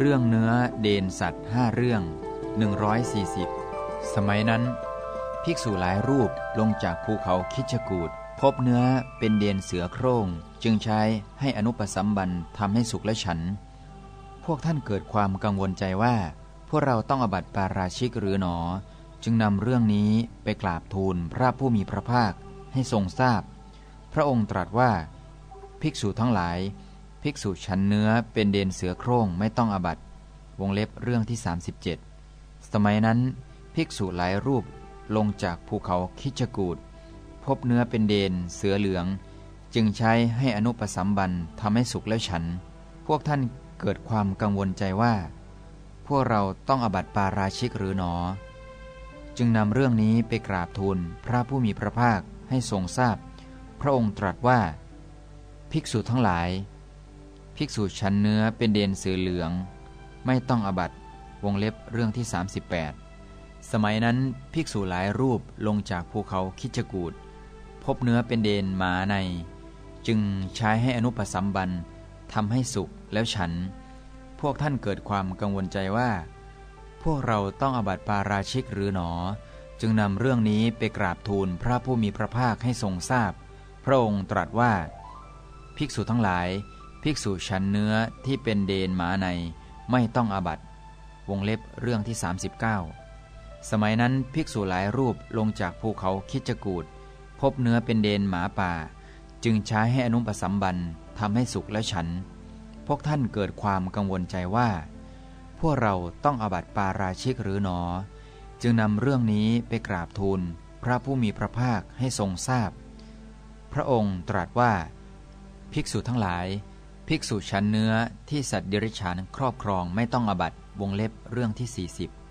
เรื่องเนื้อเดนสัตว์ห้าเรื่อง 140 สมัยนั้น ภิกษุหลายรูปลงจากภูเขาคิชกูดพบเนื้อเป็นเดนเสือโคร่ง จึงใช้ให้อนุปสัมบันทำให้สุกและฉัน พวกท่านเกิดความกังวลใจว่า พวกเราต้องอบัติปาราชิกหรือหนอ จึงนำเรื่องนี้ไปกราบทูลพระผู้มีพระภาคให้ทรงทราบพพระองค์ตรัสว่า ภิกษุทั้งหลาย ภิกษุฉันเนื้อเป็นเดนเสือโคร่งไม่ต้องอบัตวงเล็บเรื่องที่ 37 สมัยนั้น ภิกษุหลายรูปลงจากภูเขาคิชกูดพบเนื้อเป็นเดนเสือเหลือง จึงใช้ให้อนุปสัมบันทำให้สุกแล้วฉัน พวกท่านเกิดความกังวลใจว่า พวกเราต้องอบัตปาราชิกหรือหนอ จึงนำเรื่องนี้ไปกราบทูลพระผู้มีพระภาคให้ทรงทราบพพระองค์ตรัสว่า ภิกษุทั้งหลาย ภิกษุชั้นเนื้อเป็นเดนสือเหลือง ไม่ต้องอบัตวงเล็บเรื่องที่ 38 สมัยนั้นภิกษุหลายรูปลงจากภูเขาคิจกูดพบเนื้อเป็นเดนหมาใน จึงใช้ให้อนุปสัมบันทำให้สุกแล้วฉัน พวกท่านเกิดความกังวลใจว่า พวกเราต้องอบัตปาราชิกหรือหนอ จึงนำเรื่องนี้ไปกราบทูลพระผู้มีพระภาคให้ทรงทราบพพระองค์ตรัสว่า ภิกษุทั้งหลาย ภิกษุฉันเนื้อที่เป็นเดนหมาในไม่ต้องอาบัตวงเล็บเรื่องที่ 39 สมัยนั้นภิกษุหลายรูปลงจากภูเขาคิจกูดพบเนื้อเป็นเดนหมาป่า จึงใช้ให้อนุปสัมบันทำให้สุกและฉัน พวกท่านเกิดความกังวลใจว่า พวกเราต้องอาบัติปาราชิกหรือหนอ จึงนำเรื่องนี้ไปกราบทูลพระผู้มีพระภาคให้ทรงทราบพพระองค์ตรัสว่า ภิกษุทั้งหลาย ภิกษุชั้นเนื้อที่สัตว์เดรัจฉานครอบครองไม่ต้องอบัตวงเล็บเรื่องที่ 40